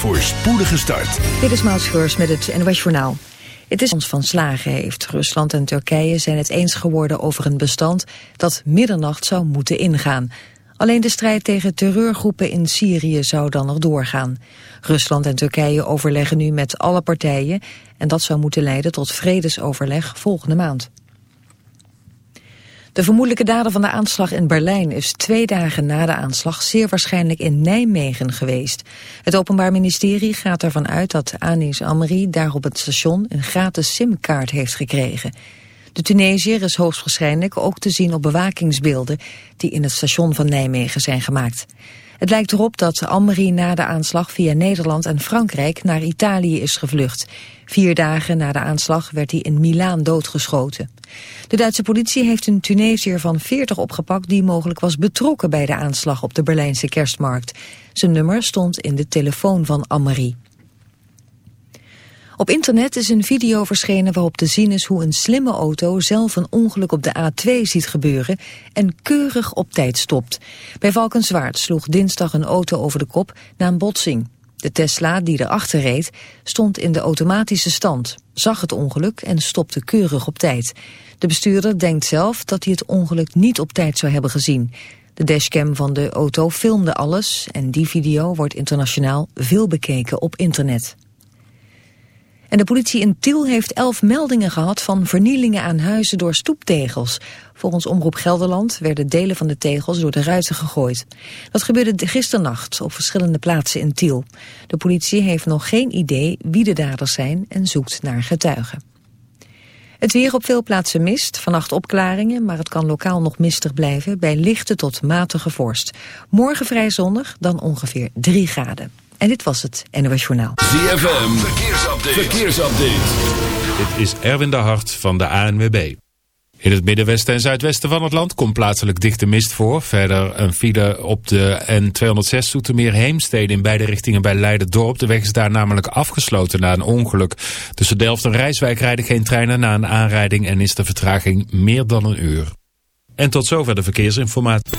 voor spoedige start. Dit is Maud met het NOS Journaal. Het is ons van slagen heeft. Rusland en Turkije zijn het eens geworden over een bestand dat middernacht zou moeten ingaan. Alleen de strijd tegen terreurgroepen in Syrië zou dan nog doorgaan. Rusland en Turkije overleggen nu met alle partijen en dat zou moeten leiden tot vredesoverleg volgende maand. De vermoedelijke dader van de aanslag in Berlijn is twee dagen na de aanslag zeer waarschijnlijk in Nijmegen geweest. Het Openbaar Ministerie gaat ervan uit dat Anis Amri daar op het station een gratis simkaart heeft gekregen. De Tunesiër is hoogstwaarschijnlijk ook te zien op bewakingsbeelden die in het station van Nijmegen zijn gemaakt. Het lijkt erop dat Amri na de aanslag via Nederland en Frankrijk naar Italië is gevlucht. Vier dagen na de aanslag werd hij in Milaan doodgeschoten. De Duitse politie heeft een Tunesiër van 40 opgepakt die mogelijk was betrokken bij de aanslag op de Berlijnse kerstmarkt. Zijn nummer stond in de telefoon van Amri. Op internet is een video verschenen waarop te zien is hoe een slimme auto zelf een ongeluk op de A2 ziet gebeuren en keurig op tijd stopt. Bij Valkenswaard sloeg dinsdag een auto over de kop na een botsing. De Tesla die erachter reed stond in de automatische stand, zag het ongeluk en stopte keurig op tijd. De bestuurder denkt zelf dat hij het ongeluk niet op tijd zou hebben gezien. De dashcam van de auto filmde alles en die video wordt internationaal veel bekeken op internet. En de politie in Tiel heeft elf meldingen gehad van vernielingen aan huizen door stoeptegels. Volgens Omroep Gelderland werden delen van de tegels door de ruiten gegooid. Dat gebeurde gisternacht op verschillende plaatsen in Tiel. De politie heeft nog geen idee wie de daders zijn en zoekt naar getuigen. Het weer op veel plaatsen mist, vannacht opklaringen, maar het kan lokaal nog mistig blijven bij lichte tot matige vorst. Morgen vrij zonnig, dan ongeveer 3 graden. En dit was het NOS Journaal. ZFM, verkeersupdate. verkeersupdate. Dit is Erwin de Hart van de ANWB. In het middenwesten en zuidwesten van het land komt plaatselijk dichte mist voor. Verder een file op de N206 Zoetermeer Heemstede in beide richtingen bij Leiden-Dorp. De weg is daar namelijk afgesloten na een ongeluk. Tussen Delft en Rijswijk rijden geen treinen na een aanrijding en is de vertraging meer dan een uur. En tot zover de verkeersinformatie.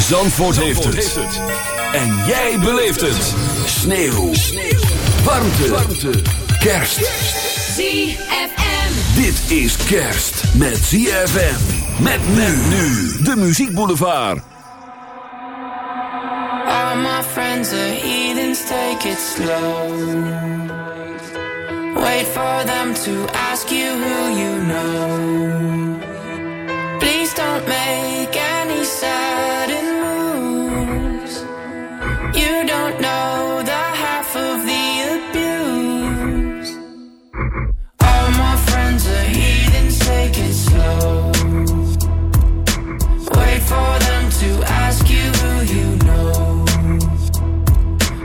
Zandvoort, heeft, het. En jij beleeft het. Sneeuw. Warmte. Warmte. Kerst. ZFM. Dit is kerst met ZFM. Met men nu. De Muziek Boulevard. All my friends are heathens, take it slow. Wait for them to ask you who you know. For them to ask you who you know.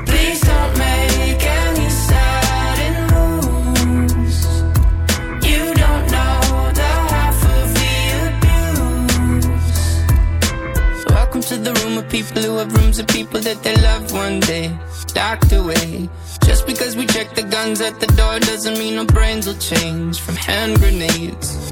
Please don't make any sudden moves. You don't know the half of the abuse. Welcome to the room of people who have rooms of people that they loved one day docked away. Just because we check the guns at the door doesn't mean our brains will change from hand grenades.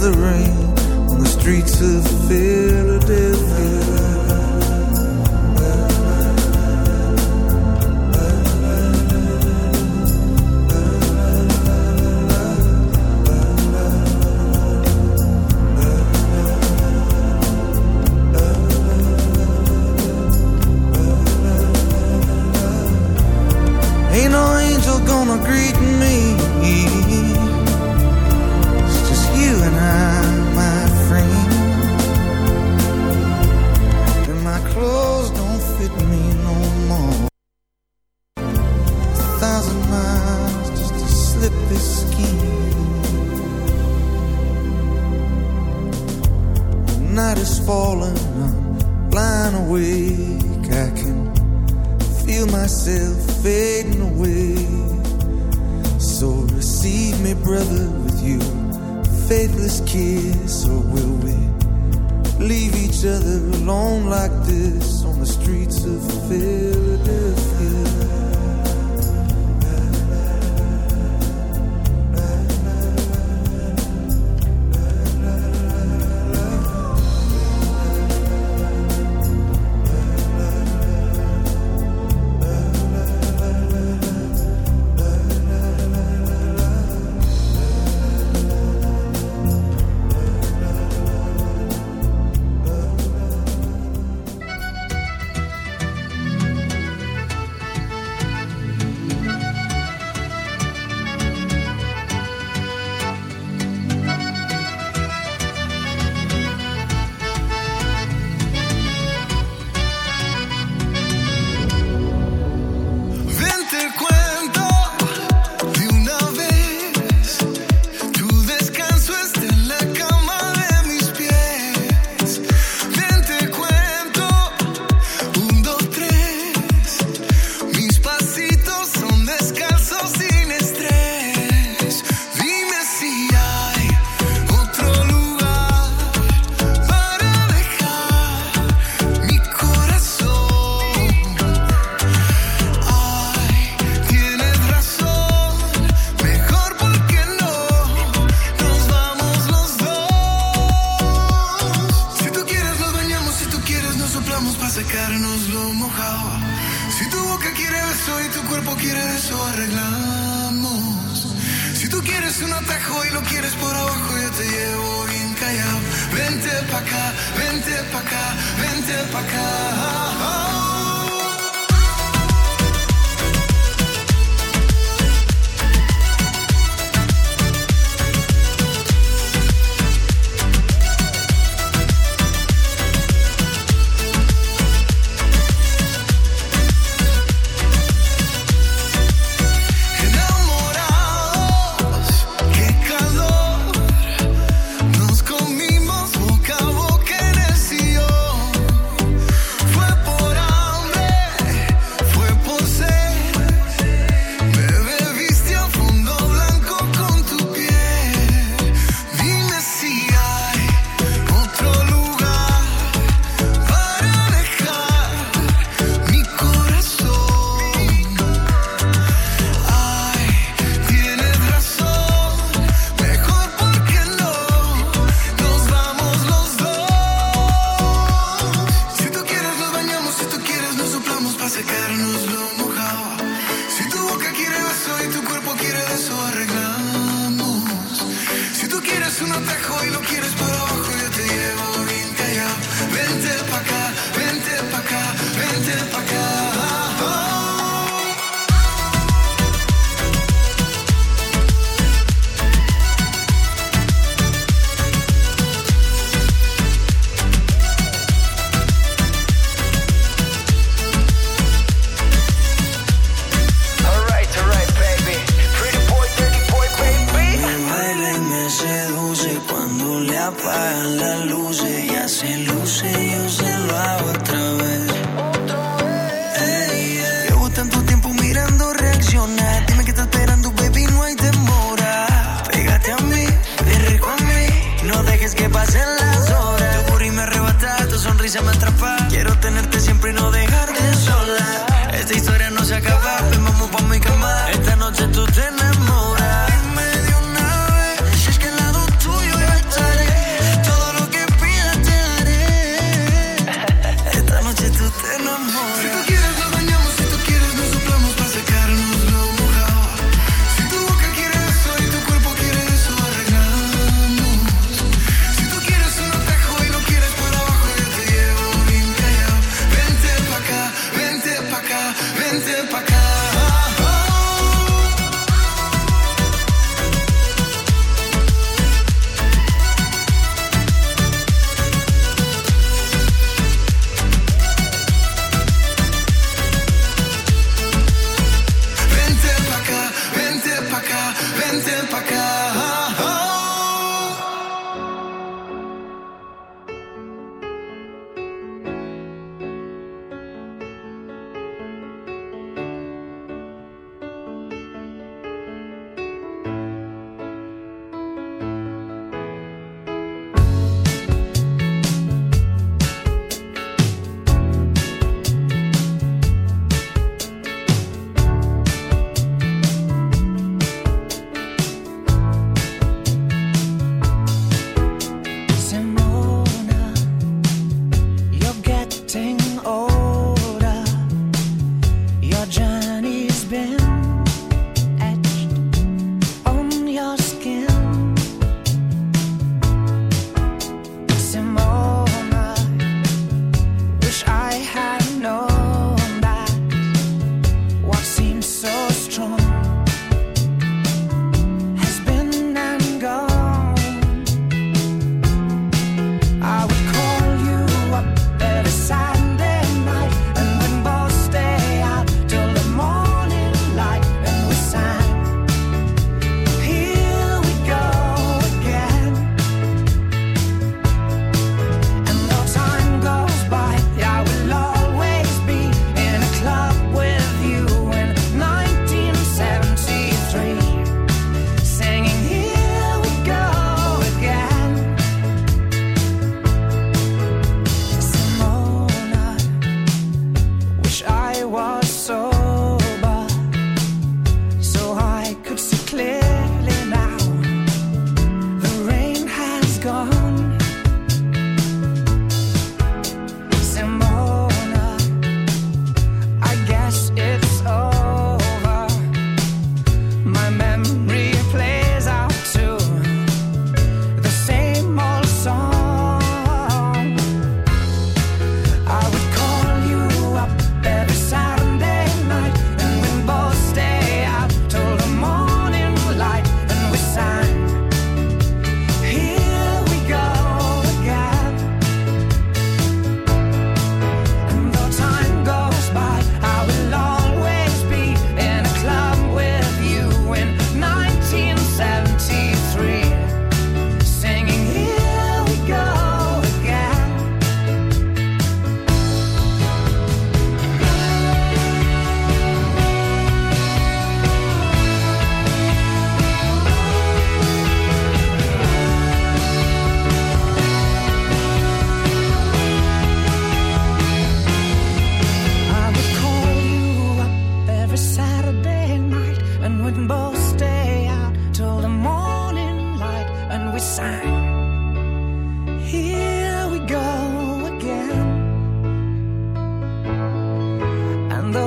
the rain on the streets of Philadelphia.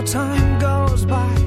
time goes by.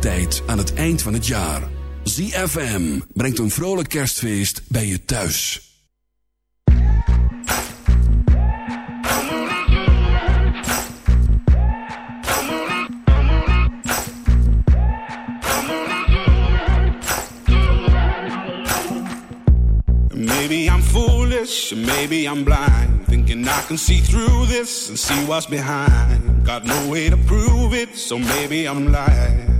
tijd aan het eind van het jaar. ZFM brengt een vrolijk kerstfeest bij je thuis. Maybe I'm foolish, maybe I'm blind Thinking I can see through this and see what's behind Got no way to prove it, so maybe I'm lying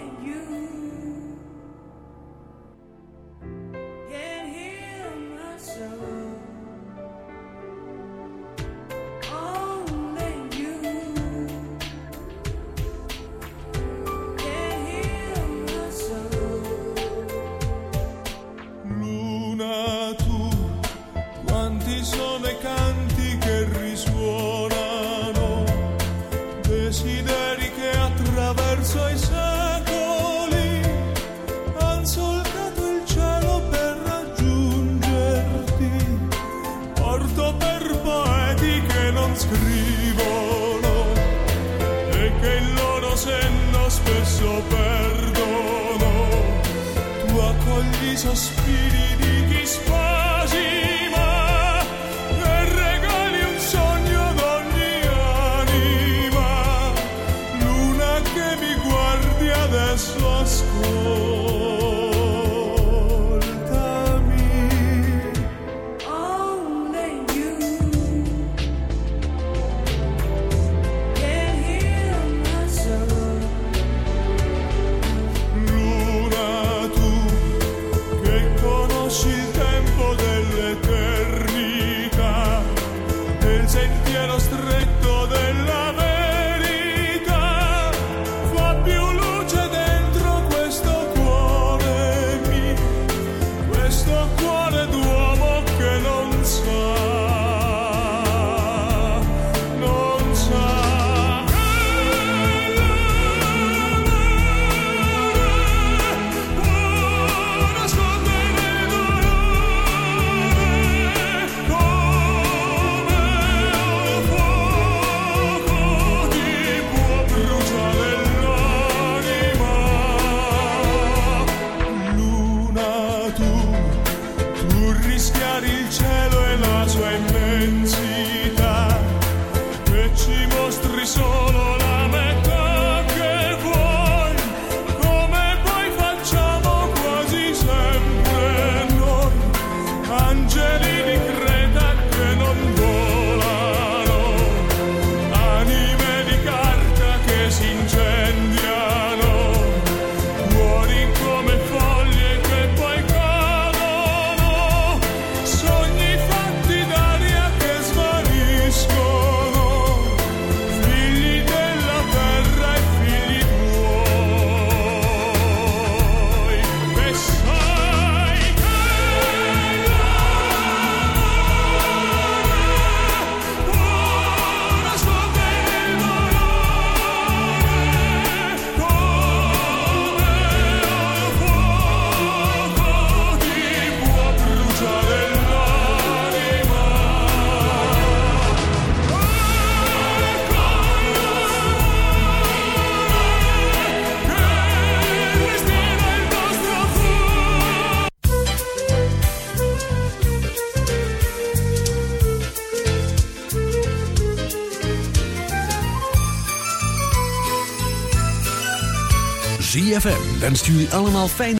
Wenst jullie allemaal fijne...